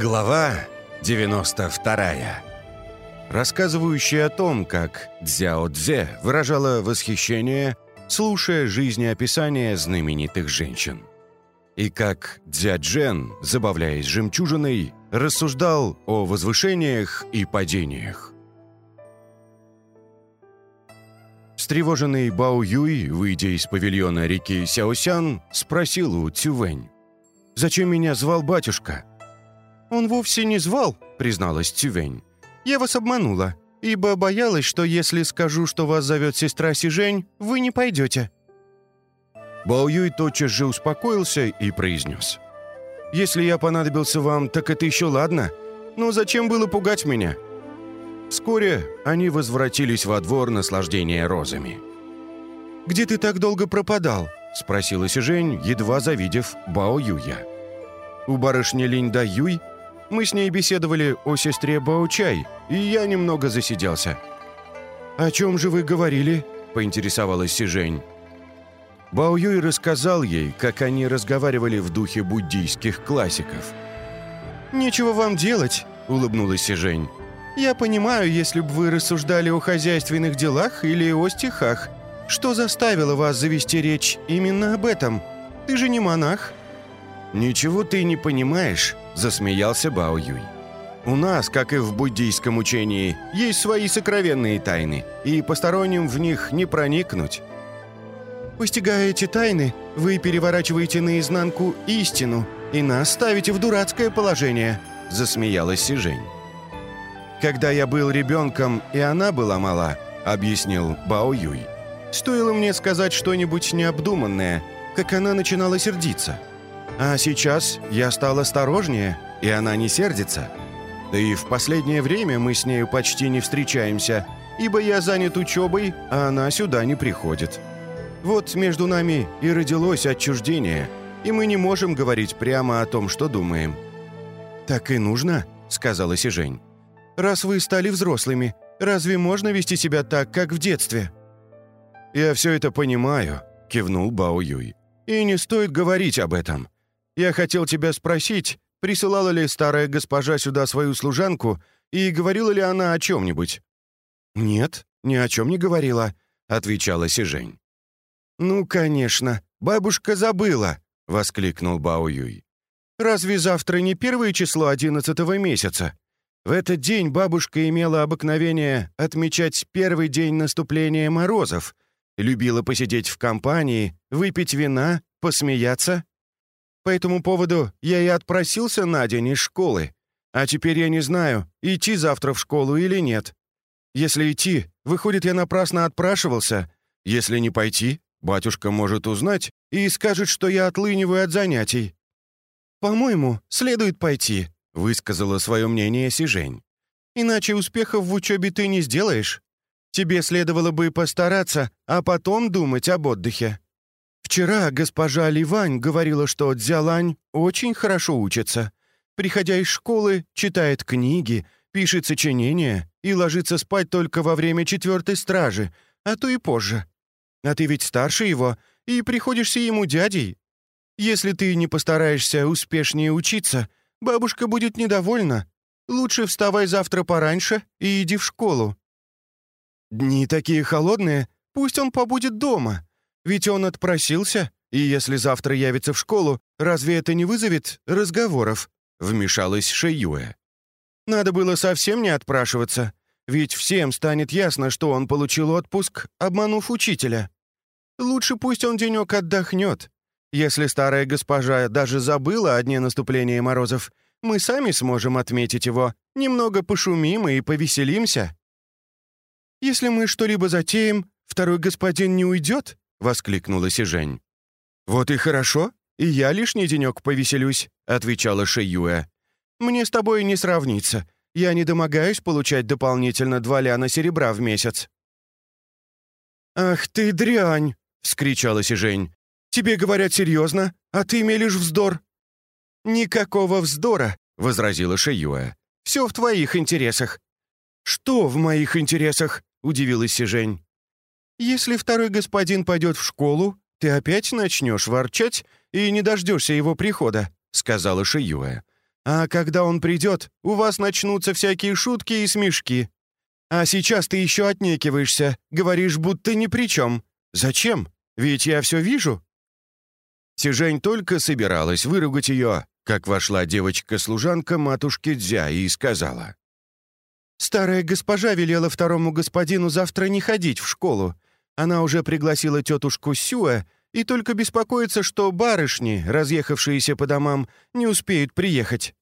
Глава 92. Рассказывающая о том, как Цзяо Цзе выражала восхищение, слушая жизнеописания знаменитых женщин. И как Дзяджен, забавляясь жемчужиной, рассуждал о возвышениях и падениях. Встревоженный Бао Юй, выйдя из павильона реки Сяосян, спросил у Цювэнь. «Зачем меня звал батюшка?» «Он вовсе не звал», — призналась Цювень. «Я вас обманула, ибо боялась, что если скажу, что вас зовет сестра Сижень, вы не пойдете». Бао Юй тотчас же успокоился и произнес. «Если я понадобился вам, так это еще ладно. Но зачем было пугать меня?» Вскоре они возвратились во двор наслаждения розами. «Где ты так долго пропадал?» — спросила Сижень, едва завидев Бао Юя. «У барышни Линь Да Юй мы с ней беседовали о сестре Баучай, и я немного засиделся». «О чем же вы говорили?» — поинтересовалась Сижень. Бао Юй рассказал ей, как они разговаривали в духе буддийских классиков. «Нечего вам делать», — улыбнулась Сижень. «Я понимаю, если бы вы рассуждали о хозяйственных делах или о стихах. Что заставило вас завести речь именно об этом? Ты же не монах». «Ничего ты не понимаешь», — засмеялся Бао Юй. «У нас, как и в буддийском учении, есть свои сокровенные тайны, и посторонним в них не проникнуть». «Постигая эти тайны, вы переворачиваете наизнанку истину и нас ставите в дурацкое положение», — засмеялась Сижень. «Когда я был ребенком, и она была мала», — объяснил Бао Юй. «Стоило мне сказать что-нибудь необдуманное, как она начинала сердиться». А сейчас я стал осторожнее, и она не сердится. Да и в последнее время мы с нею почти не встречаемся, ибо я занят учебой, а она сюда не приходит. Вот между нами и родилось отчуждение, и мы не можем говорить прямо о том, что думаем». «Так и нужно», — сказала Сижень. «Раз вы стали взрослыми, разве можно вести себя так, как в детстве?» «Я все это понимаю», — кивнул Бао Юй. «И не стоит говорить об этом. Я хотел тебя спросить, присылала ли старая госпожа сюда свою служанку и говорила ли она о чем-нибудь?» «Нет, ни о чем не говорила», — отвечала Сижень. «Ну, конечно, бабушка забыла», — воскликнул Бао Юй. «Разве завтра не первое число одиннадцатого месяца? В этот день бабушка имела обыкновение отмечать первый день наступления морозов, любила посидеть в компании, выпить вина, посмеяться по этому поводу я и отпросился на день из школы. А теперь я не знаю, идти завтра в школу или нет. Если идти, выходит, я напрасно отпрашивался. Если не пойти, батюшка может узнать и скажет, что я отлыниваю от занятий. «По-моему, следует пойти», — высказала свое мнение Сижень. «Иначе успехов в учебе ты не сделаешь. Тебе следовало бы постараться, а потом думать об отдыхе». Вчера госпожа Ливань говорила, что Дзялань очень хорошо учится. Приходя из школы, читает книги, пишет сочинения и ложится спать только во время четвертой стражи, а то и позже. А ты ведь старше его и приходишься ему дядей. Если ты не постараешься успешнее учиться, бабушка будет недовольна. Лучше вставай завтра пораньше и иди в школу. Дни такие холодные, пусть он побудет дома. Ведь он отпросился, и если завтра явится в школу, разве это не вызовет разговоров?» — вмешалась Шеюэ. «Надо было совсем не отпрашиваться, ведь всем станет ясно, что он получил отпуск, обманув учителя. Лучше пусть он денек отдохнет. Если старая госпожа даже забыла о дне наступления морозов, мы сами сможем отметить его, немного пошумим и повеселимся. Если мы что-либо затеем, второй господин не уйдет, — воскликнула Сижень. «Вот и хорошо, и я лишний денек повеселюсь», — отвечала Шиюэ. «Мне с тобой не сравнится. Я не домогаюсь получать дополнительно два ляна серебра в месяц». «Ах ты дрянь!» — вскричала Сижень. «Тебе говорят серьезно, а ты мелешь вздор». «Никакого вздора», — возразила Шиюэ. «Все в твоих интересах». «Что в моих интересах?» — удивилась Сижень. Если второй господин пойдет в школу, ты опять начнешь ворчать и не дождешься его прихода», — сказала Шиюэ. А когда он придет, у вас начнутся всякие шутки и смешки. А сейчас ты еще отнекиваешься, говоришь, будто ни при чем. Зачем? Ведь я все вижу». Сижень только собиралась выругать ее, как вошла девочка-служанка матушки Дзя и сказала. «Старая госпожа велела второму господину завтра не ходить в школу. Она уже пригласила тетушку Сюэ и только беспокоится, что барышни, разъехавшиеся по домам, не успеют приехать.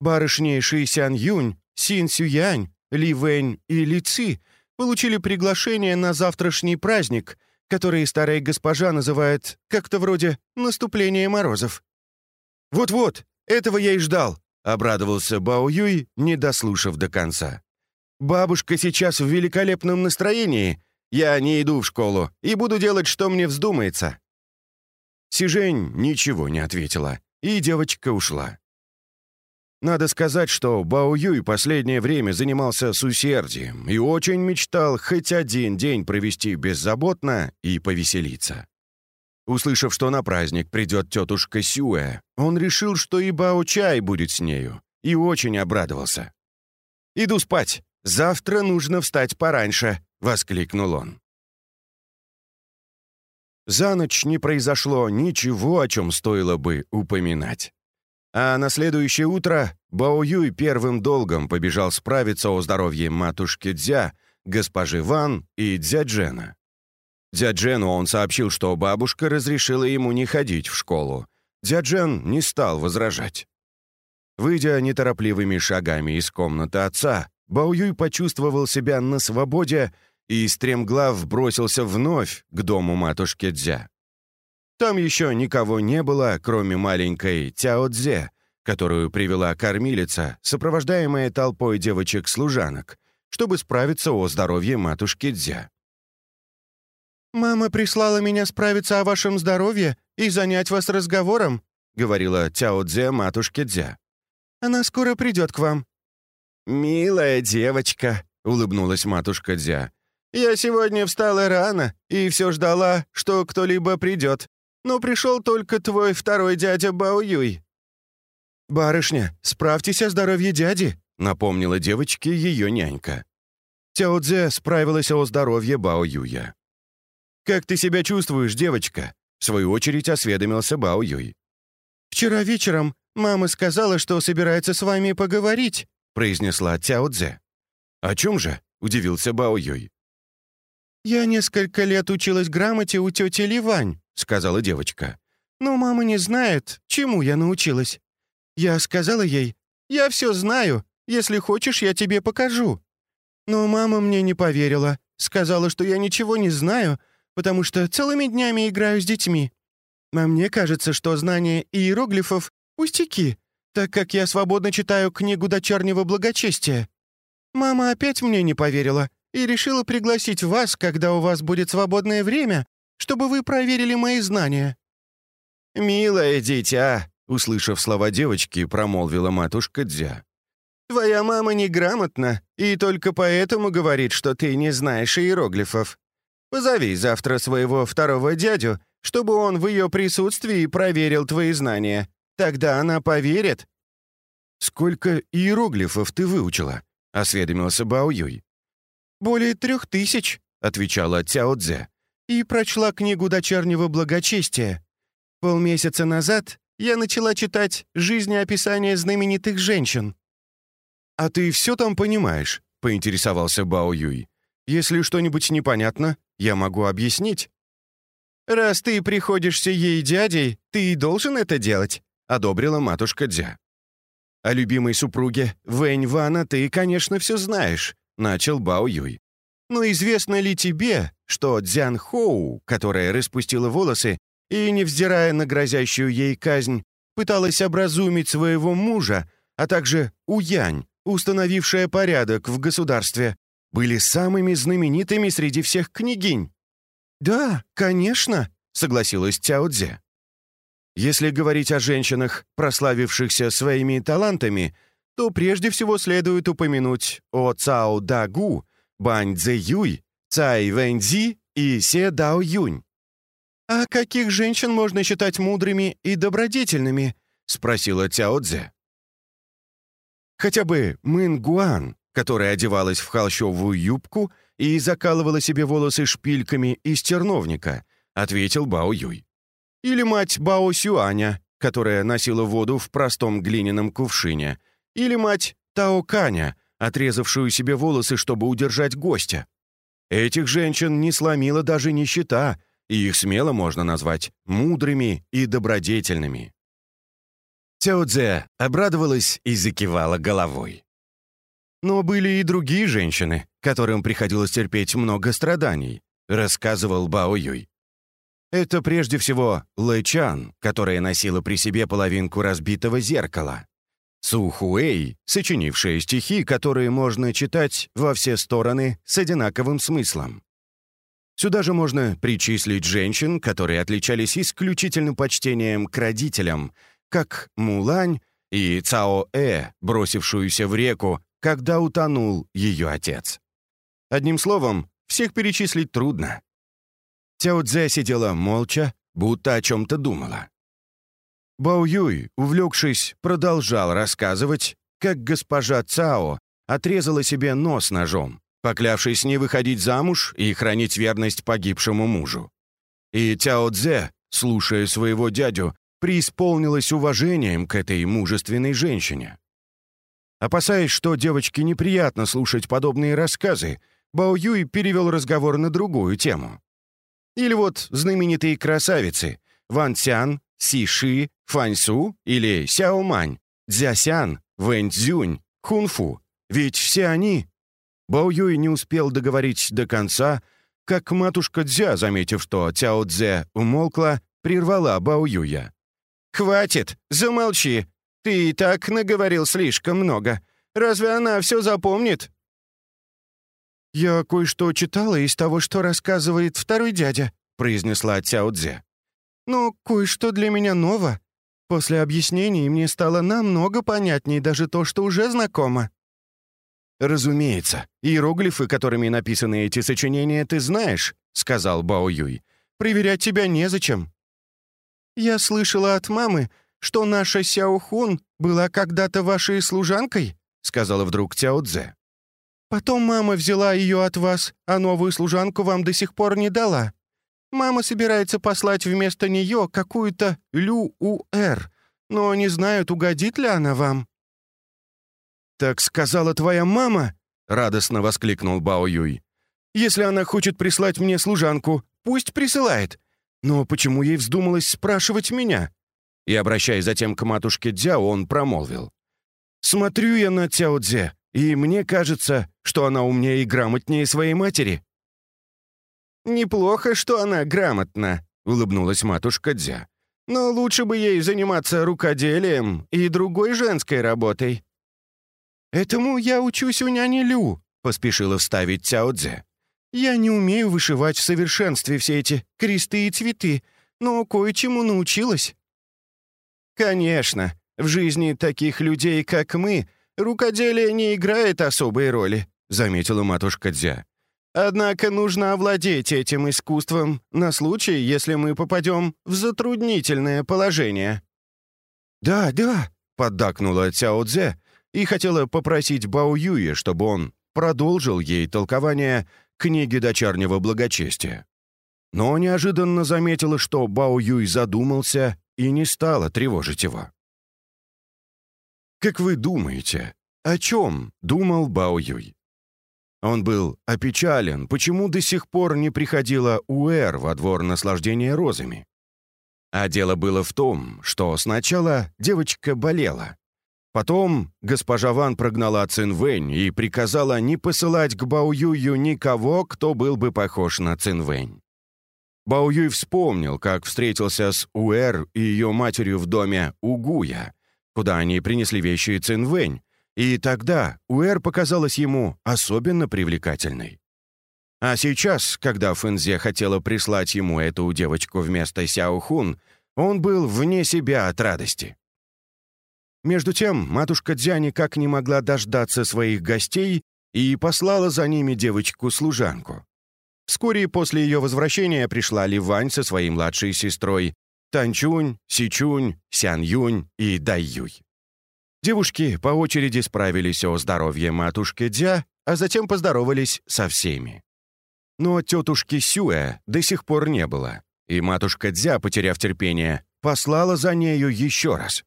Барышни Ши Сян Юнь, Син Сюянь, Ли Вэнь и Ли Ци получили приглашение на завтрашний праздник, который старая госпожа называет как-то вроде «наступление морозов». «Вот-вот, этого я и ждал», — обрадовался Бао Юй, не дослушав до конца. «Бабушка сейчас в великолепном настроении. Я не иду в школу и буду делать, что мне вздумается». Сижень ничего не ответила, и девочка ушла. Надо сказать, что Бао Юй последнее время занимался с усердием и очень мечтал хоть один день провести беззаботно и повеселиться. Услышав, что на праздник придет тетушка Сюэ, он решил, что и Бао Чай будет с нею, и очень обрадовался. «Иду спать. Завтра нужно встать пораньше», — воскликнул он. За ночь не произошло ничего, о чем стоило бы упоминать. А на следующее утро Бао Юй первым долгом побежал справиться о здоровье матушки Дзя, госпожи Ван и Дзя Джена. Дзя Джену он сообщил, что бабушка разрешила ему не ходить в школу. Дзя Джен не стал возражать. Выйдя неторопливыми шагами из комнаты отца, Бао Юй почувствовал себя на свободе и стремглав бросился вновь к дому матушки Дзя. Там еще никого не было, кроме маленькой Тяо Цзе, которую привела кормилица, сопровождаемая толпой девочек-служанок, чтобы справиться о здоровье матушки Дзя. «Мама прислала меня справиться о вашем здоровье и занять вас разговором», говорила Тяо Цзе матушке Дзя. «Она скоро придет к вам». «Милая девочка», — улыбнулась матушка Дзя. «Я сегодня встала рано и все ждала, что кто-либо придет но пришел только твой второй дядя Бао Юй». «Барышня, справьтесь о здоровье дяди», — напомнила девочке ее нянька. Тяо Цзэ справилась о здоровье Бао Юя. «Как ты себя чувствуешь, девочка?» — в свою очередь осведомился Бао Юй. «Вчера вечером мама сказала, что собирается с вами поговорить», — произнесла Тяо Цзэ. «О чем же?» — удивился Бао Юй. «Я несколько лет училась грамоте у тети Ливань», — сказала девочка. «Но мама не знает, чему я научилась. Я сказала ей, я все знаю, если хочешь, я тебе покажу. Но мама мне не поверила, сказала, что я ничего не знаю, потому что целыми днями играю с детьми. А мне кажется, что знание иероглифов — пустяки, так как я свободно читаю книгу дочернего благочестия. Мама опять мне не поверила и решила пригласить вас, когда у вас будет свободное время, чтобы вы проверили мои знания». «Милое дитя», — услышав слова девочки, промолвила матушка Дзя. «Твоя мама неграмотна и только поэтому говорит, что ты не знаешь иероглифов. Позови завтра своего второго дядю, чтобы он в ее присутствии проверил твои знания. Тогда она поверит». «Сколько иероглифов ты выучила?» — осведомился Бао Юй. «Более трех тысяч», — отвечала Цяо Цзэ и прочла книгу дочернего благочестия. Полмесяца назад я начала читать жизнеописание знаменитых женщин». «А ты все там понимаешь?» — поинтересовался Бао Юй. «Если что-нибудь непонятно, я могу объяснить». «Раз ты приходишься ей дядей, ты и должен это делать», — одобрила матушка Дзя. «О любимой супруге Вэнь Вана ты, конечно, все знаешь», — начал Бао Юй. «Но известно ли тебе, что Дзян Хоу, которая распустила волосы и, невзирая на грозящую ей казнь, пыталась образумить своего мужа, а также Уянь, установившая порядок в государстве, были самыми знаменитыми среди всех княгинь. «Да, конечно», — согласилась Цяо Цзэ. Если говорить о женщинах, прославившихся своими талантами, то прежде всего следует упомянуть о Цао Дагу, Бань Цзэ Юй, Цай Вэньзи и Се Дао Юнь. «А каких женщин можно считать мудрыми и добродетельными?» — спросила Цяо Цзэ. Хотя бы Мын Гуан, которая одевалась в холщовую юбку и закалывала себе волосы шпильками из терновника, ответил Бао Юй. Или мать Бао Сюаня, которая носила воду в простом глиняном кувшине. Или мать Тао Каня, отрезавшую себе волосы, чтобы удержать гостя. Этих женщин не сломила даже нищета, и их смело можно назвать мудрыми и добродетельными. Цяо Цзэ обрадовалась и закивала головой. Но были и другие женщины, которым приходилось терпеть много страданий, рассказывал Бао Юй. Это прежде всего Лэ Чан, которая носила при себе половинку разбитого зеркала. Су Хуэй, сочинившая стихи, которые можно читать во все стороны с одинаковым смыслом. Сюда же можно причислить женщин, которые отличались исключительным почтением к родителям, как Мулань и Цао-Э, бросившуюся в реку, когда утонул ее отец. Одним словом, всех перечислить трудно. Цяо Цзэ сидела молча, будто о чем-то думала. Бао Юй, увлекшись, продолжал рассказывать, как госпожа Цао отрезала себе нос ножом, поклявшись не выходить замуж и хранить верность погибшему мужу. И Цяо Цзэ, слушая своего дядю, преисполнилась уважением к этой мужественной женщине. Опасаясь, что девочке неприятно слушать подобные рассказы, Бао Юй перевел разговор на другую тему. Или вот знаменитые красавицы Ван Цян, Си Ши, Фань Су или Сяо Мань, Цзясян, Вэнь Цзюнь, Хунфу. Ведь все они... Бао Юй не успел договорить до конца, как матушка Дзя, заметив, что Цяо Цзэ умолкла, прервала Бао Юя. «Хватит, замолчи. Ты и так наговорил слишком много. Разве она все запомнит?» «Я кое-что читала из того, что рассказывает второй дядя», произнесла Цяо Цзэ. «Но кое-что для меня ново. После объяснений мне стало намного понятнее даже то, что уже знакомо». «Разумеется, иероглифы, которыми написаны эти сочинения, ты знаешь», — сказал Бао Юй. «Проверять тебя незачем». «Я слышала от мамы, что наша Сяо Хун была когда-то вашей служанкой», — сказала вдруг Цяо Цзэ. Потом мама взяла ее от вас, а новую служанку вам до сих пор не дала. Мама собирается послать вместо нее какую-то Лю-У-Эр, но не знают, угодит ли она вам». «Так сказала твоя мама?» — радостно воскликнул Бао Юй. «Если она хочет прислать мне служанку, пусть присылает. Но почему ей вздумалось спрашивать меня?» И, обращаясь затем к матушке Дзяо, он промолвил. «Смотрю я на Цяо Цзэ, и мне кажется, что она умнее и грамотнее своей матери». «Неплохо, что она грамотна», — улыбнулась матушка Дзя. «Но лучше бы ей заниматься рукоделием и другой женской работой». «Этому я учусь у няни Лю», — поспешила вставить Цяо Цзэ. «Я не умею вышивать в совершенстве все эти кресты и цветы, но кое-чему научилась». «Конечно, в жизни таких людей, как мы, рукоделие не играет особой роли», — заметила матушка Дзя. «Однако нужно овладеть этим искусством на случай, если мы попадем в затруднительное положение». «Да, да», — поддакнула Цяо Цзэ и хотела попросить Бао Юя, чтобы он продолжил ей толкование книги дочернего благочестия. Но неожиданно заметила, что Бао Юй задумался и не стала тревожить его. Как вы думаете, о чем думал Бао Юй? Он был опечален, почему до сих пор не приходила Уэр во двор наслаждения розами. А дело было в том, что сначала девочка болела. Потом госпожа Ван прогнала Цинвэнь и приказала не посылать к Бао Юю никого, кто был бы похож на Цинвэнь. Бао Юй вспомнил, как встретился с Уэр и ее матерью в доме Угуя, куда они принесли вещи Цинвэнь, и тогда Уэр показалась ему особенно привлекательной. А сейчас, когда Фэнзе хотела прислать ему эту девочку вместо Сяо Хун, он был вне себя от радости. Между тем, матушка Дзя никак не могла дождаться своих гостей и послала за ними девочку-служанку. Вскоре после ее возвращения пришла Ливань со своей младшей сестрой, Танчунь, Сичунь, Сян Юнь и Дай Юй. Девушки по очереди справились о здоровье матушки Дзя, а затем поздоровались со всеми. Но тетушки Сюэ до сих пор не было, и матушка Дзя, потеряв терпение, послала за нею еще раз.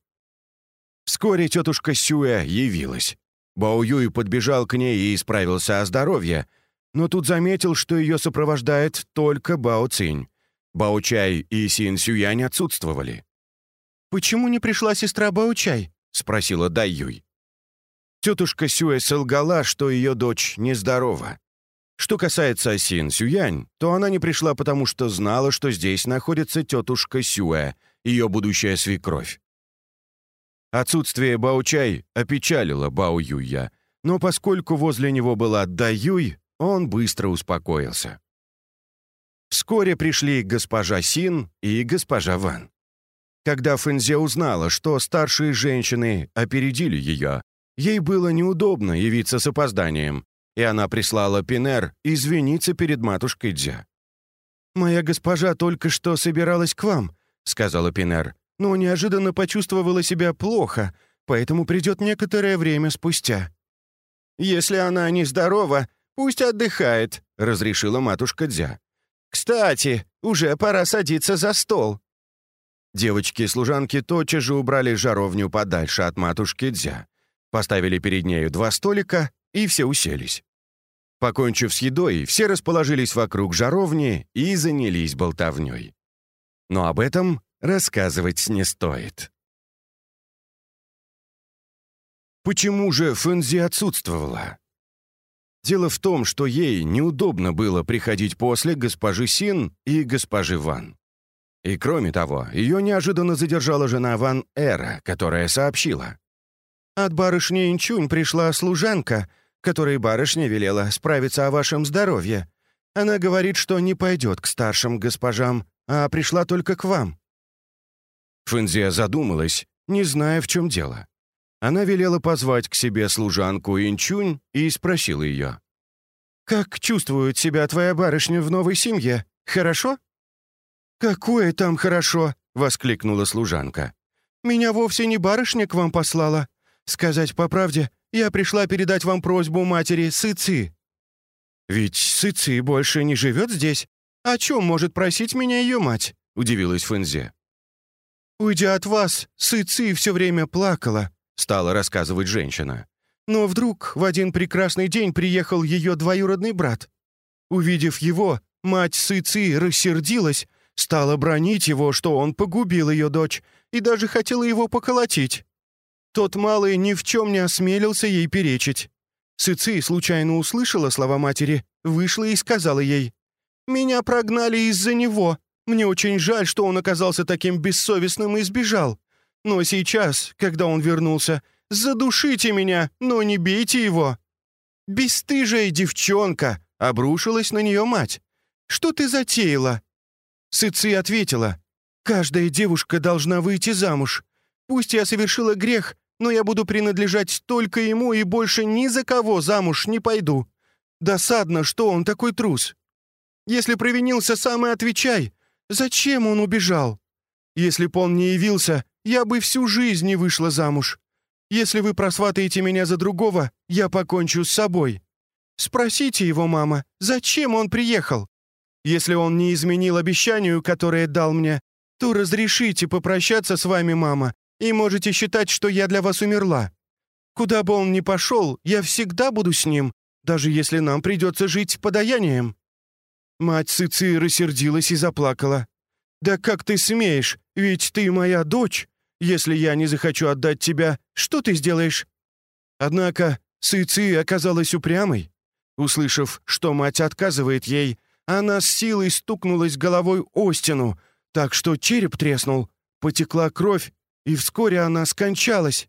Вскоре тетушка Сюэ явилась. Бао Юй подбежал к ней и исправился о здоровье, но тут заметил, что ее сопровождает только Бао Цинь. Бао Чай и Син Сюянь отсутствовали. «Почему не пришла сестра Бао Чай?» — спросила Дай Юй. Тетушка Сюэ солгала, что ее дочь нездорова. Что касается Син Сюянь, то она не пришла, потому что знала, что здесь находится тетушка Сюэ, ее будущая свекровь. Отсутствие Баучай опечалило Бао Юя, но поскольку возле него была Да Юй, он быстро успокоился. Вскоре пришли госпожа Син и госпожа Ван. Когда Фэнзе узнала, что старшие женщины опередили ее, ей было неудобно явиться с опозданием, и она прислала Пинер извиниться перед матушкой Дзя. «Моя госпожа только что собиралась к вам», — сказала Пинер, «но неожиданно почувствовала себя плохо, поэтому придет некоторое время спустя». «Если она нездорова, пусть отдыхает», — разрешила матушка Дзя. «Кстати, уже пора садиться за стол». Девочки-служанки тотчас же убрали жаровню подальше от матушки Дзя, поставили перед нею два столика, и все уселись. Покончив с едой, все расположились вокруг жаровни и занялись болтовней. Но об этом рассказывать не стоит. Почему же Фэнзи отсутствовала? Дело в том, что ей неудобно было приходить после госпожи Син и госпожи Ван. И кроме того, ее неожиданно задержала жена Ван Эра, которая сообщила. «От барышни Инчунь пришла служанка, которой барышня велела справиться о вашем здоровье. Она говорит, что не пойдет к старшим госпожам, а пришла только к вам». Фэнзия задумалась, не зная, в чем дело. Она велела позвать к себе служанку Инчунь и спросила ее. «Как чувствует себя твоя барышня в новой семье? Хорошо?» «Какое там хорошо!» — воскликнула служанка. «Меня вовсе не барышня к вам послала. Сказать по правде, я пришла передать вам просьбу матери Сыцы». «Ведь Сыцы больше не живет здесь. О чем может просить меня ее мать?» — удивилась Фэнзе. «Уйдя от вас, Сыцы все время плакала», — стала рассказывать женщина. «Но вдруг в один прекрасный день приехал ее двоюродный брат. Увидев его, мать Сыцы рассердилась, стала бронить его, что он погубил ее дочь, и даже хотела его поколотить. Тот малый ни в чем не осмелился ей перечить. Сыци случайно услышала слова матери, вышла и сказала ей, «Меня прогнали из-за него. Мне очень жаль, что он оказался таким бессовестным и сбежал. Но сейчас, когда он вернулся, задушите меня, но не бейте его». «Бестыжая девчонка!» — обрушилась на нее мать. «Что ты затеяла?» Сыци ответила, «Каждая девушка должна выйти замуж. Пусть я совершила грех, но я буду принадлежать только ему и больше ни за кого замуж не пойду. Досадно, что он такой трус. Если провинился, сам и отвечай. Зачем он убежал? Если б он не явился, я бы всю жизнь не вышла замуж. Если вы просватаете меня за другого, я покончу с собой. Спросите его, мама, зачем он приехал? Если он не изменил обещанию, которое дал мне, то разрешите попрощаться с вами, мама, и можете считать, что я для вас умерла. Куда бы он ни пошел, я всегда буду с ним, даже если нам придется жить подаянием». Мать Сыци рассердилась и заплакала. «Да как ты смеешь? Ведь ты моя дочь. Если я не захочу отдать тебя, что ты сделаешь?» Однако Сыци оказалась упрямой. Услышав, что мать отказывает ей, она с силой стукнулась головой о стену, так что череп треснул, потекла кровь, и вскоре она скончалась.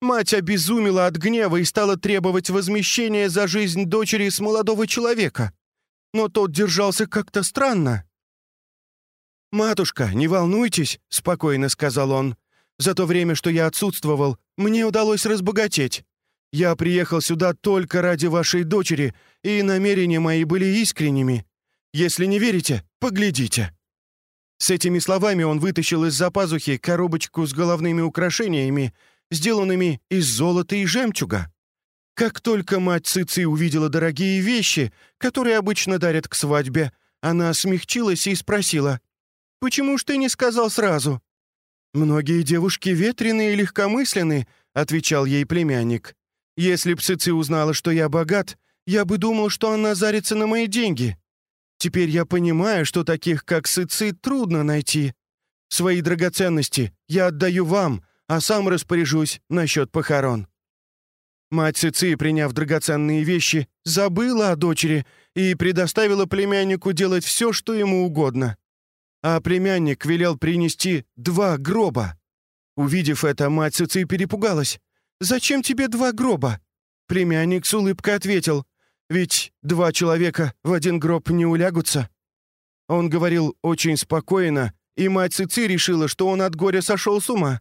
Мать обезумела от гнева и стала требовать возмещения за жизнь дочери с молодого человека. Но тот держался как-то странно. «Матушка, не волнуйтесь», — спокойно сказал он. «За то время, что я отсутствовал, мне удалось разбогатеть. Я приехал сюда только ради вашей дочери, и намерения мои были искренними. Если не верите, поглядите». С этими словами он вытащил из-за пазухи коробочку с головными украшениями сделанными из золота и жемчуга. Как только мать Цици увидела дорогие вещи, которые обычно дарят к свадьбе, она смягчилась и спросила, «Почему ж ты не сказал сразу?» «Многие девушки ветреные и легкомысленны», — отвечал ей племянник. «Если б Цици узнала, что я богат, я бы думал, что она зарится на мои деньги. Теперь я понимаю, что таких, как Сыцы, трудно найти. Свои драгоценности я отдаю вам, а сам распоряжусь насчет похорон». Мать Цици, приняв драгоценные вещи, забыла о дочери и предоставила племяннику делать все, что ему угодно. А племянник велел принести два гроба. Увидев это, мать Цици перепугалась. «Зачем тебе два гроба?» Племянник с улыбкой ответил. «Ведь два человека в один гроб не улягутся». Он говорил очень спокойно, и мать Цици решила, что он от горя сошел с ума.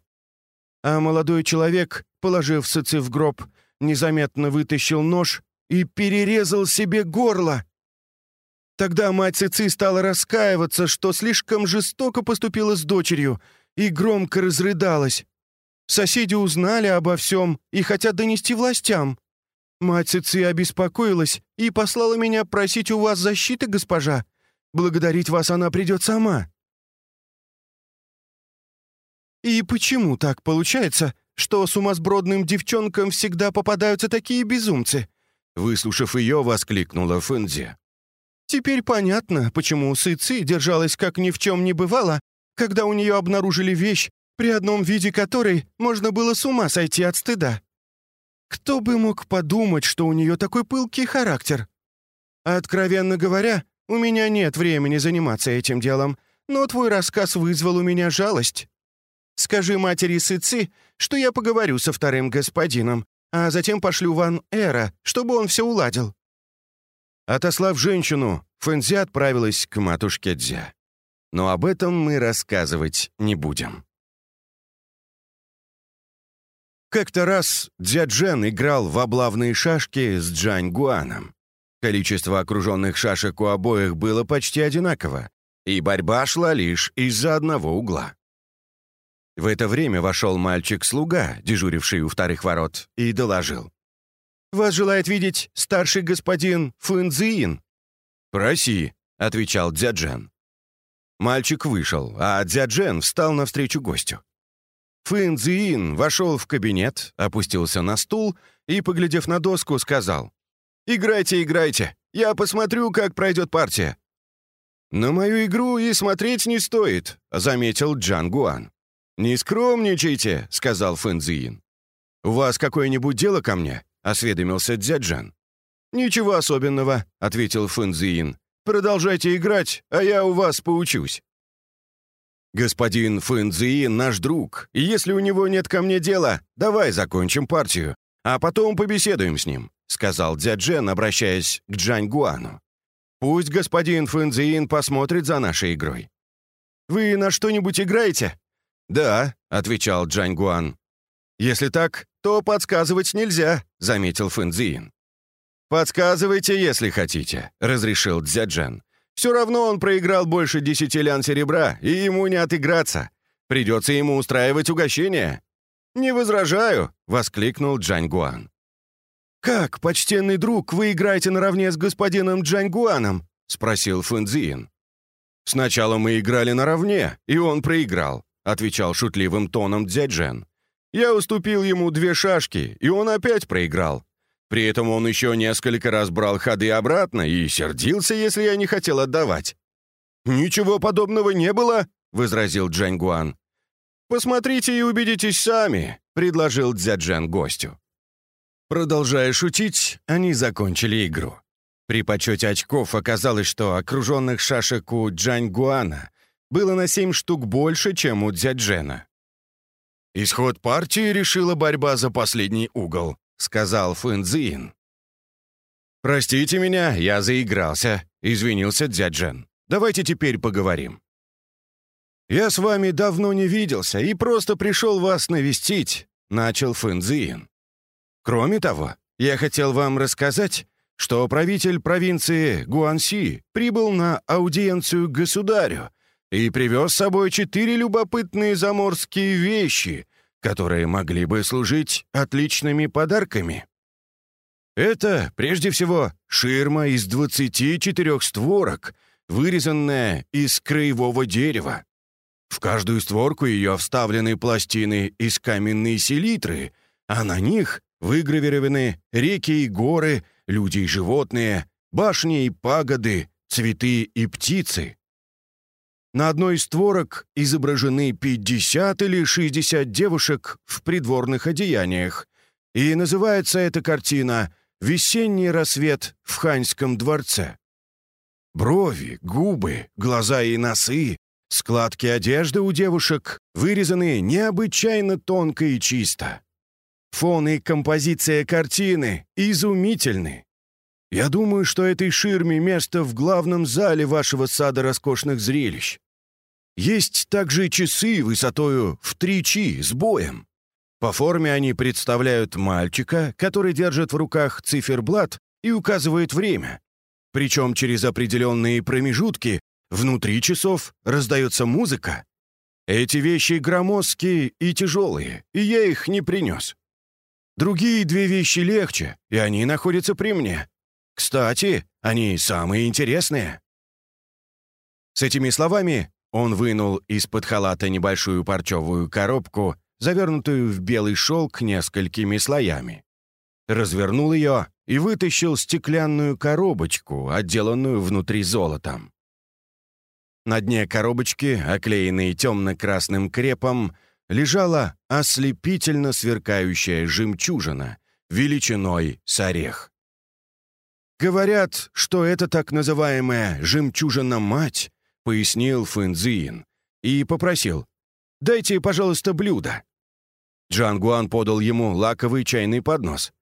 А молодой человек, положив Цици в гроб, незаметно вытащил нож и перерезал себе горло. Тогда мать Цици стала раскаиваться, что слишком жестоко поступила с дочерью, и громко разрыдалась. Соседи узнали обо всем и хотят донести властям. Мать Цици обеспокоилась и послала меня просить у вас защиты, госпожа. Благодарить вас она придет сама. И почему так получается, что сумасбродным девчонкам всегда попадаются такие безумцы?» Выслушав ее, воскликнула Фэнзи. «Теперь понятно, почему Сыци держалась как ни в чем не бывало, когда у нее обнаружили вещь, при одном виде которой можно было с ума сойти от стыда. Кто бы мог подумать, что у нее такой пылкий характер? Откровенно говоря, у меня нет времени заниматься этим делом, но твой рассказ вызвал у меня жалость. Скажи матери Сыци, что я поговорю со вторым господином, а затем пошлю Ван Эра, чтобы он все уладил». Отослав женщину, Фэнзи отправилась к матушке Дзя. Но об этом мы рассказывать не будем. Как-то раз Дзяджен играл в облавные шашки с Джань Гуаном. Количество окруженных шашек у обоих было почти одинаково, и борьба шла лишь из-за одного угла. В это время вошел мальчик-слуга, дежуривший у вторых ворот, и доложил. «Вас желает видеть старший господин Фэнзиин». «Проси», — отвечал Дзяджен. Мальчик вышел, а Дзяджен встал навстречу гостю. Фэнзиин вошел в кабинет, опустился на стул и, поглядев на доску, сказал. «Играйте, играйте, я посмотрю, как пройдет партия». «На мою игру и смотреть не стоит», — заметил Джан Гуан. «Не скромничайте», — сказал Фэнзиин. «У вас какое-нибудь дело ко мне?» — осведомился Дзяджан. «Ничего особенного», — ответил Фэнзиин. «Продолжайте играть, а я у вас поучусь». «Господин Фэнзиин наш друг, если у него нет ко мне дела, давай закончим партию, а потом побеседуем с ним», — сказал Дзяджен, обращаясь к Джань Гуану. «Пусть господин Фэнзиин посмотрит за нашей игрой». «Вы на что-нибудь играете?» «Да», — отвечал Джань Гуан. «Если так, то подсказывать нельзя», — заметил Фэнзиин. «Подсказывайте, если хотите», — разрешил Дзяджен. «Все равно он проиграл больше десяти лян серебра, и ему не отыграться. Придется ему устраивать угощение». «Не возражаю», — воскликнул Джань Гуан. «Как, почтенный друг, вы играете наравне с господином Джань Гуаном?» — спросил Фэнзиин. «Сначала мы играли наравне, и он проиграл отвечал шутливым тоном Дзяджен. «Я уступил ему две шашки, и он опять проиграл. При этом он еще несколько раз брал ходы обратно и сердился, если я не хотел отдавать». «Ничего подобного не было», — возразил Джань «Посмотрите и убедитесь сами», — предложил Дзяджен гостю. Продолжая шутить, они закончили игру. При подсчете очков оказалось, что окруженных шашек у Джань Гуана было на семь штук больше, чем у Дзяджена. «Исход партии решила борьба за последний угол», — сказал Фэнзиин. «Простите меня, я заигрался», — извинился Дзяджен. «Давайте теперь поговорим». «Я с вами давно не виделся и просто пришел вас навестить», — начал Фэнзиин. «Кроме того, я хотел вам рассказать, что правитель провинции Гуанси прибыл на аудиенцию к государю и привез с собой четыре любопытные заморские вещи, которые могли бы служить отличными подарками. Это, прежде всего, ширма из 24 створок, вырезанная из краевого дерева. В каждую створку ее вставлены пластины из каменной селитры, а на них выгравированы реки и горы, люди и животные, башни и пагоды, цветы и птицы. На одной из створок изображены 50 или 60 девушек в придворных одеяниях, и называется эта картина «Весенний рассвет в Ханьском дворце». Брови, губы, глаза и носы, складки одежды у девушек вырезаны необычайно тонко и чисто. Фон и композиция картины изумительны. Я думаю, что этой ширме место в главном зале вашего сада роскошных зрелищ. Есть также часы высотою в три чи с боем. По форме они представляют мальчика, который держит в руках циферблат и указывает время. Причем через определенные промежутки внутри часов раздается музыка. Эти вещи громоздкие и тяжелые, и я их не принес. Другие две вещи легче, и они находятся при мне. Кстати, они самые интересные». С этими словами он вынул из-под халата небольшую парчевую коробку, завернутую в белый шелк несколькими слоями. Развернул ее и вытащил стеклянную коробочку, отделанную внутри золотом. На дне коробочки, оклеенной темно-красным крепом, лежала ослепительно сверкающая жемчужина величиной с орех. Говорят, что это так называемая «жемчужина-мать» — пояснил Фэнзиин и попросил. «Дайте, пожалуйста, блюдо». Джан Гуан подал ему лаковый чайный поднос.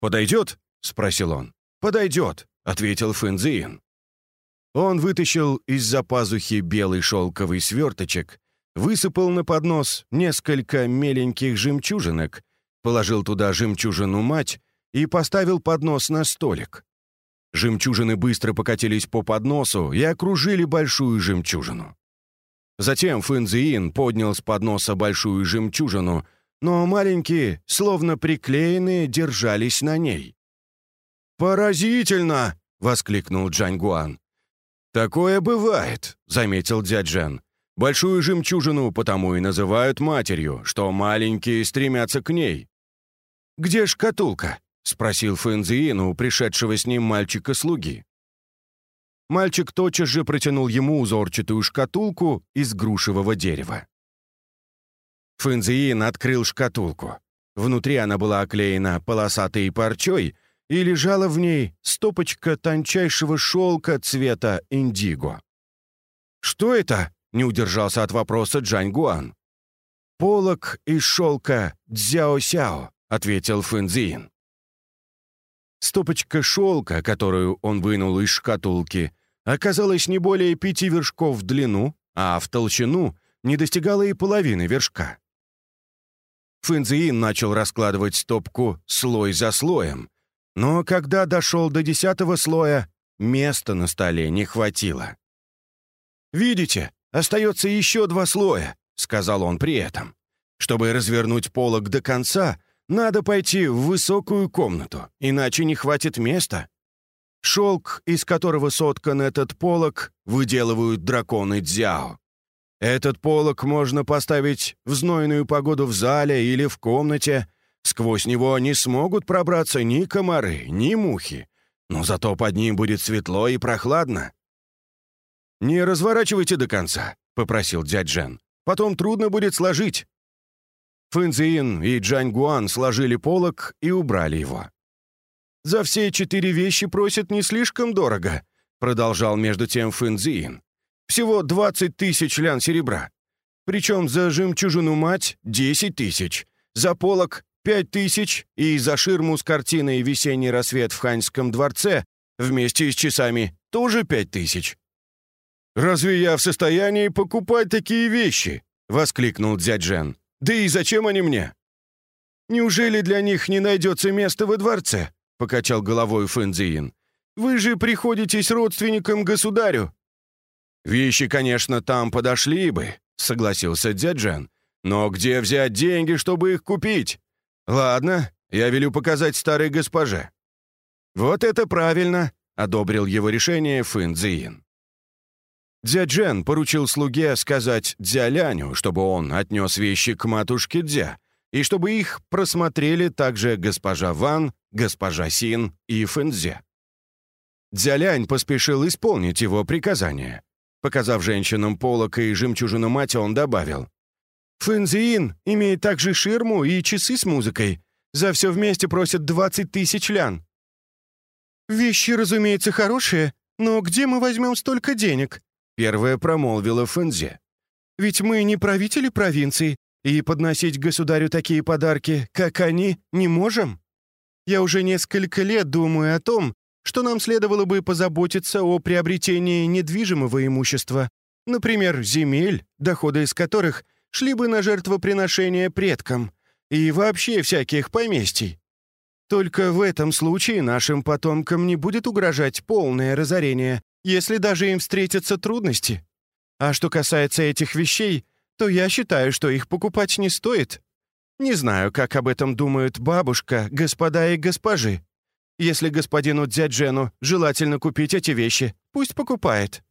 «Подойдет?» — спросил он. «Подойдет», — ответил Фэнзиин. Он вытащил из-за пазухи белый шелковый сверточек, высыпал на поднос несколько меленьких жемчужинок, положил туда жемчужину-мать и поставил поднос на столик. Жемчужины быстро покатились по подносу и окружили большую жемчужину. Затем Фэнзиин поднял с подноса большую жемчужину, но маленькие, словно приклеенные, держались на ней. «Поразительно!» — воскликнул Джаньгуан. «Такое бывает», — заметил дядь «Большую жемчужину потому и называют матерью, что маленькие стремятся к ней». «Где шкатулка?» — спросил Фэнзиин у пришедшего с ним мальчика-слуги. Мальчик тотчас же протянул ему узорчатую шкатулку из грушевого дерева. Фэнзиин открыл шкатулку. Внутри она была оклеена полосатой парчой, и лежала в ней стопочка тончайшего шелка цвета индиго. «Что это?» — не удержался от вопроса Джань Гуан. «Полок из шелка дзяо-сяо», — ответил Фэнзиин. Стопочка шелка, которую он вынул из шкатулки, оказалась не более пяти вершков в длину, а в толщину не достигала и половины вершка. Фэнзиин начал раскладывать стопку слой за слоем, но когда дошел до десятого слоя, места на столе не хватило. «Видите, остается еще два слоя», — сказал он при этом. «Чтобы развернуть полок до конца, надо пойти в высокую комнату, иначе не хватит места. Шелк, из которого соткан этот полог, выделывают драконы Дзяо. Этот полог можно поставить в знойную погоду в зале или в комнате. Сквозь него не смогут пробраться ни комары, ни мухи. Но зато под ним будет светло и прохладно. «Не разворачивайте до конца», — попросил дядь Жен. «Потом трудно будет сложить». Фэнзиин и Джань Гуан сложили полок и убрали его. «За все четыре вещи просят не слишком дорого», продолжал между тем Фэнзиин. «Всего 20 тысяч лян серебра. Причем за жемчужину мать 10 тысяч, за полок 5 тысяч и за ширму с картиной «Весенний рассвет в Ханьском дворце» вместе с часами тоже 5 тысяч». «Разве я в состоянии покупать такие вещи?» — воскликнул дядь Жен. Да и зачем они мне?» «Неужели для них не найдется места во дворце?» — покачал головой Фэнзиин. «Вы же приходитесь родственникам государю». «Вещи, конечно, там подошли бы», — согласился дяджан. Но где взять деньги, чтобы их купить? Ладно, я велю показать старой госпоже». «Вот это правильно», — одобрил его решение Фын Дзя поручил слуге сказать Дзяляню, чтобы он отнес вещи к матушке Дзя, и чтобы их просмотрели также госпожа Ван, госпожа Син и Фэнзе. Дзялянь поспешил исполнить его приказание. Показав женщинам полок и жемчужину мать, он добавил. «Фэнзиин имеет также ширму и часы с музыкой. За все вместе просят 20 тысяч лян». «Вещи, разумеется, хорошие, но где мы возьмем столько денег?» Первая промолвила Фэнзе. «Ведь мы не правители провинции, и подносить государю такие подарки, как они, не можем. Я уже несколько лет думаю о том, что нам следовало бы позаботиться о приобретении недвижимого имущества, например, земель, доходы из которых шли бы на жертвоприношение предкам, и вообще всяких поместий. Только в этом случае нашим потомкам не будет угрожать полное разорение, если даже им встретятся трудности. А что касается этих вещей, то я считаю, что их покупать не стоит. Не знаю, как об этом думают бабушка, господа и госпожи. Если господину Дзяджену желательно купить эти вещи, пусть покупает».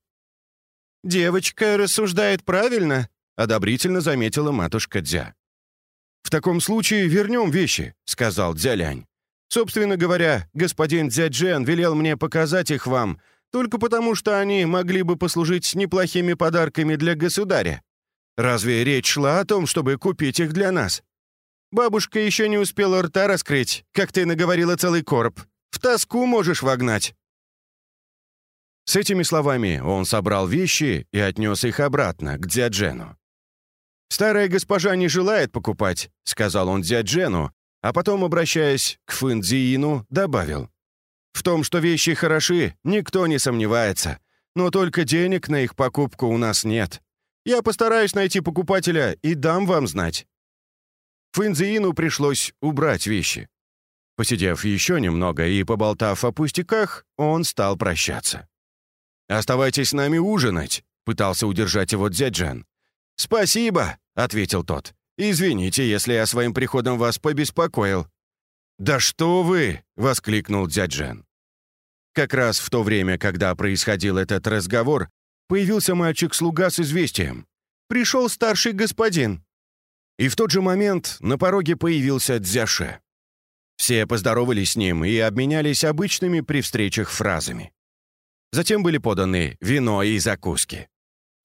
«Девочка рассуждает правильно», — одобрительно заметила матушка Дзя. «В таком случае вернем вещи», — сказал Дзялянь. «Собственно говоря, господин Дзяджен велел мне показать их вам, только потому что они могли бы послужить неплохими подарками для государя. Разве речь шла о том, чтобы купить их для нас? Бабушка еще не успела рта раскрыть, как ты наговорила целый короб. В тоску можешь вогнать». С этими словами он собрал вещи и отнес их обратно, к Дзяджену. «Старая госпожа не желает покупать», — сказал он Дзяджену, а потом, обращаясь к Фэндзиину, добавил. «В том, что вещи хороши, никто не сомневается, но только денег на их покупку у нас нет. Я постараюсь найти покупателя и дам вам знать». Фэнзиину пришлось убрать вещи. Посидев еще немного и поболтав о пустяках, он стал прощаться. «Оставайтесь с нами ужинать», — пытался удержать его дядь «Спасибо», — ответил тот. «Извините, если я своим приходом вас побеспокоил». «Да что вы!» — воскликнул дядь Как раз в то время, когда происходил этот разговор, появился мальчик-слуга с известием. «Пришел старший господин». И в тот же момент на пороге появился Дзяше. Все поздоровались с ним и обменялись обычными при встречах фразами. Затем были поданы вино и закуски.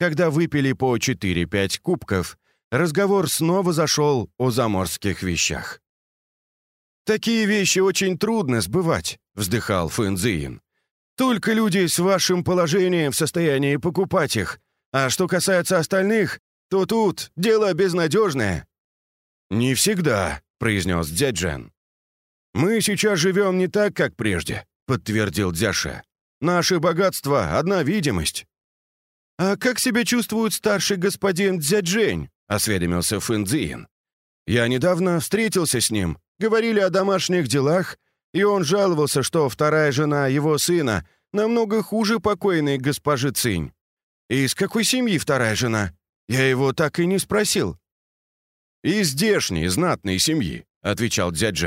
Когда выпили по 4-5 кубков, разговор снова зашел о заморских вещах. «Такие вещи очень трудно сбывать», — вздыхал Фэнзиин. Только люди с вашим положением в состоянии покупать их. А что касается остальных, то тут дело безнадежное». «Не всегда», — произнес дядь «Мы сейчас живем не так, как прежде», — подтвердил Дзяша. «Наше богатство — одна видимость». «А как себя чувствует старший господин Дзяджень?» — осведомился Фэнзиин. «Я недавно встретился с ним, говорили о домашних делах, и он жаловался, что вторая жена его сына намного хуже покойной госпожи Цинь. Из какой семьи вторая жена? Я его так и не спросил». «Из здешней знатной семьи», — отвечал дядь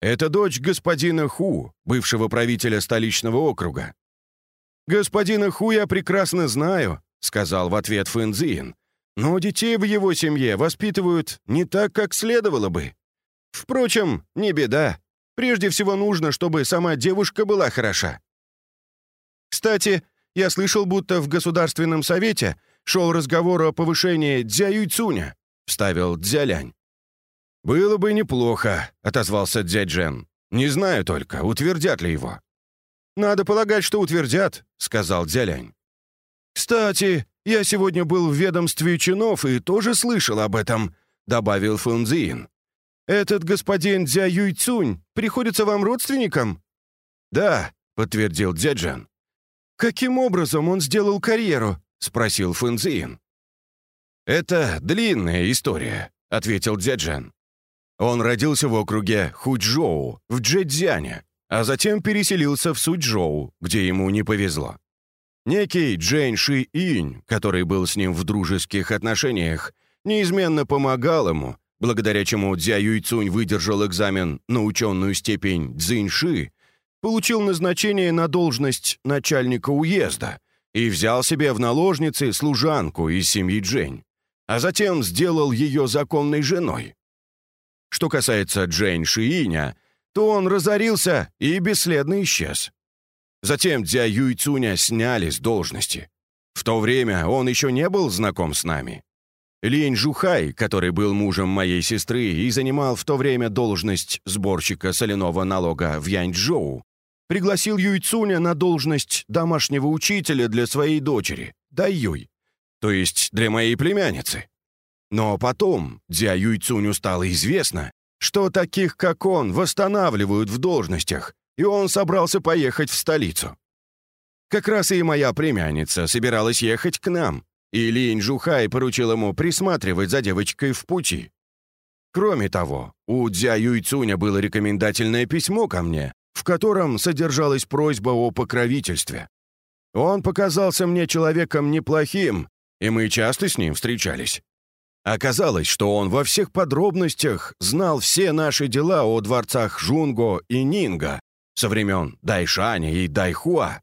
«Это дочь господина Ху, бывшего правителя столичного округа». «Господина Ху я прекрасно знаю», — сказал в ответ Фэнзин. «Но детей в его семье воспитывают не так, как следовало бы. Впрочем, не беда. Прежде всего нужно, чтобы сама девушка была хороша. Кстати, я слышал, будто в Государственном совете шел разговор о повышении Дзя Юйцуня», — вставил Дзялянь. «Было бы неплохо», — отозвался Дзяджен. «Не знаю только, утвердят ли его». «Надо полагать, что утвердят», — сказал Дзялянь. «Кстати, я сегодня был в ведомстве чинов и тоже слышал об этом», — добавил Фунзиин. «Этот господин Дзя Юйцунь приходится вам родственником?» «Да», — подтвердил Дзяджан. «Каким образом он сделал карьеру?» — спросил Фэнзиин. «Это длинная история», — ответил Дзяджан. Он родился в округе Худжоу в Джэцзяне, а затем переселился в Суджоу, где ему не повезло. Некий Джейн Ши Инь, который был с ним в дружеских отношениях, неизменно помогал ему, благодаря чему Дзя Юйцунь выдержал экзамен на ученую степень Цзиньши, получил назначение на должность начальника уезда и взял себе в наложницы служанку из семьи Джень, а затем сделал ее законной женой. Что касается Джень Шииня, то он разорился и бесследно исчез. Затем Дзя Юйцуня сняли с должности. В то время он еще не был знаком с нами. Линь Жухай, который был мужем моей сестры и занимал в то время должность сборщика соляного налога в Яньчжоу, пригласил Юйцуня на должность домашнего учителя для своей дочери, Дай то есть для моей племянницы. Но потом Дзя Юйцуню стало известно, что таких, как он, восстанавливают в должностях, и он собрался поехать в столицу. Как раз и моя племянница собиралась ехать к нам, и Линь Жухай поручил ему присматривать за девочкой в пути. Кроме того, у Дзя Юйцуня было рекомендательное письмо ко мне, в котором содержалась просьба о покровительстве. Он показался мне человеком неплохим, и мы часто с ним встречались. Оказалось, что он во всех подробностях знал все наши дела о дворцах Жунго и Нинга со времен Дайшаня и Дайхуа.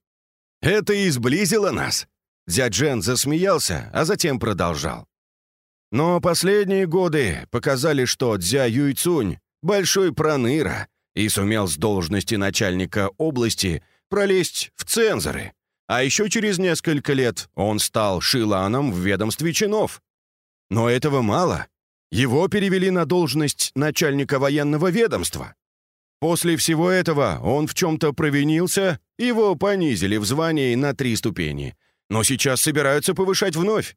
Это и сблизило нас. Дзяджен засмеялся, а затем продолжал. Но последние годы показали, что Дзя Юйцунь — большой проныра и сумел с должности начальника области пролезть в цензоры. А еще через несколько лет он стал шиланом в ведомстве чинов. Но этого мало. Его перевели на должность начальника военного ведомства. После всего этого он в чем-то провинился, его понизили в звании на три ступени, но сейчас собираются повышать вновь.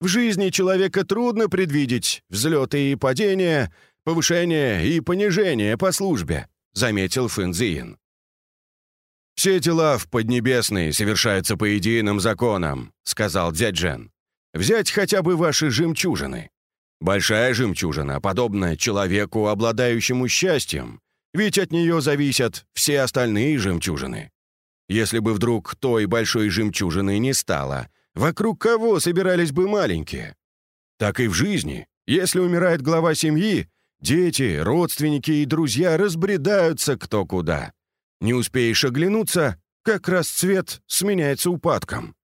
В жизни человека трудно предвидеть взлеты и падения, повышение и понижение по службе», — заметил Фэнзиин. «Все дела в Поднебесной совершаются по единым законам», — сказал дядь «Взять хотя бы ваши жемчужины. Большая жемчужина подобна человеку, обладающему счастьем, ведь от нее зависят все остальные жемчужины. Если бы вдруг той большой жемчужины не стало, вокруг кого собирались бы маленькие? Так и в жизни. Если умирает глава семьи, дети, родственники и друзья разбредаются кто куда. Не успеешь оглянуться, как расцвет сменяется упадком.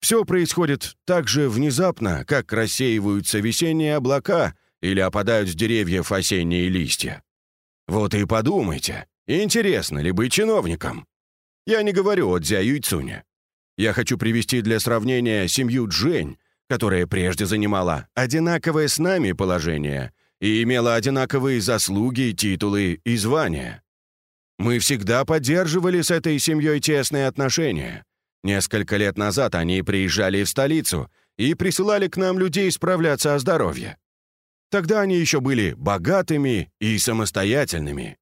Все происходит так же внезапно, как рассеиваются весенние облака или опадают с деревьев осенние листья. Вот и подумайте, интересно ли быть чиновником? Я не говорю о Дзя Юйцуне. Я хочу привести для сравнения семью Джень, которая прежде занимала одинаковое с нами положение и имела одинаковые заслуги, титулы и звания. Мы всегда поддерживали с этой семьей тесные отношения. Несколько лет назад они приезжали в столицу и присылали к нам людей справляться о здоровье. Тогда они еще были богатыми и самостоятельными.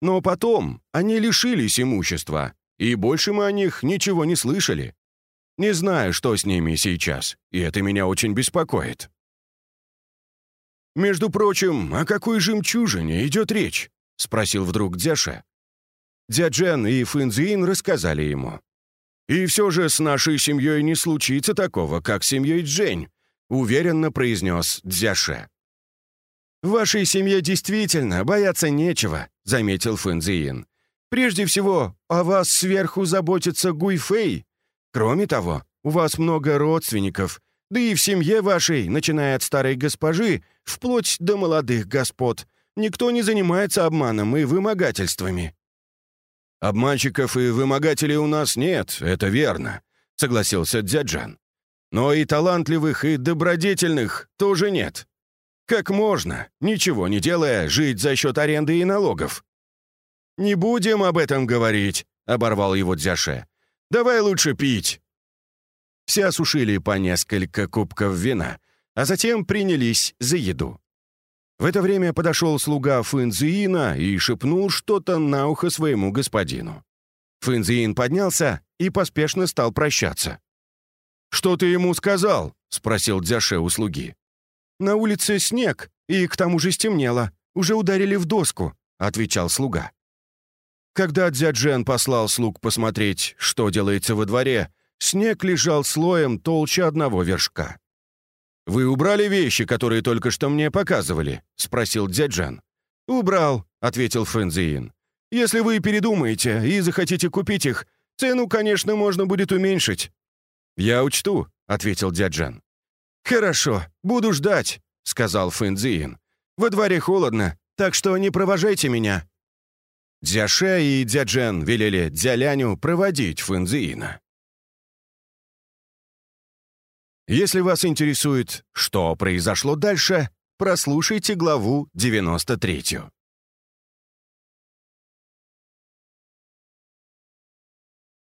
Но потом они лишились имущества, и больше мы о них ничего не слышали. Не знаю, что с ними сейчас, и это меня очень беспокоит. «Между прочим, о какой жемчужине идет речь?» — спросил вдруг Дзяша. Дзяджен и Фэнзиин рассказали ему. «И все же с нашей семьей не случится такого, как с семьей Джень», — уверенно произнес Дзяше. «В вашей семье действительно бояться нечего», — заметил Фэнзиин. Прежде всего, о вас сверху заботится Гуйфэй. Кроме того, у вас много родственников, да и в семье вашей, начиная от старой госпожи, вплоть до молодых господ, никто не занимается обманом и вымогательствами». «Обманщиков и вымогателей у нас нет, это верно», — согласился Дзяджан. «Но и талантливых, и добродетельных тоже нет. Как можно, ничего не делая, жить за счет аренды и налогов? «Не будем об этом говорить», — оборвал его Дзяше. «Давай лучше пить». Все осушили по несколько кубков вина, а затем принялись за еду. В это время подошел слуга Фэнзиина и шепнул что-то на ухо своему господину. Фэнзиин поднялся и поспешно стал прощаться. «Что ты ему сказал?» — спросил Дзяше у слуги. «На улице снег, и к тому же стемнело. Уже ударили в доску», — отвечал слуга. Когда Дзяджен послал слуг посмотреть, что делается во дворе, снег лежал слоем толще одного вершка. «Вы убрали вещи, которые только что мне показывали?» — спросил Дзяджан. «Убрал», — ответил Фэнзиин. «Если вы передумаете и захотите купить их, цену, конечно, можно будет уменьшить». «Я учту», — ответил Дзяджан. «Хорошо, буду ждать», — сказал Фэнзиин. «Во дворе холодно, так что не провожайте меня». Дзяше и Дзяджен велели Дзяляню проводить Фэнзиина. Если вас интересует, что произошло дальше, прослушайте главу 93.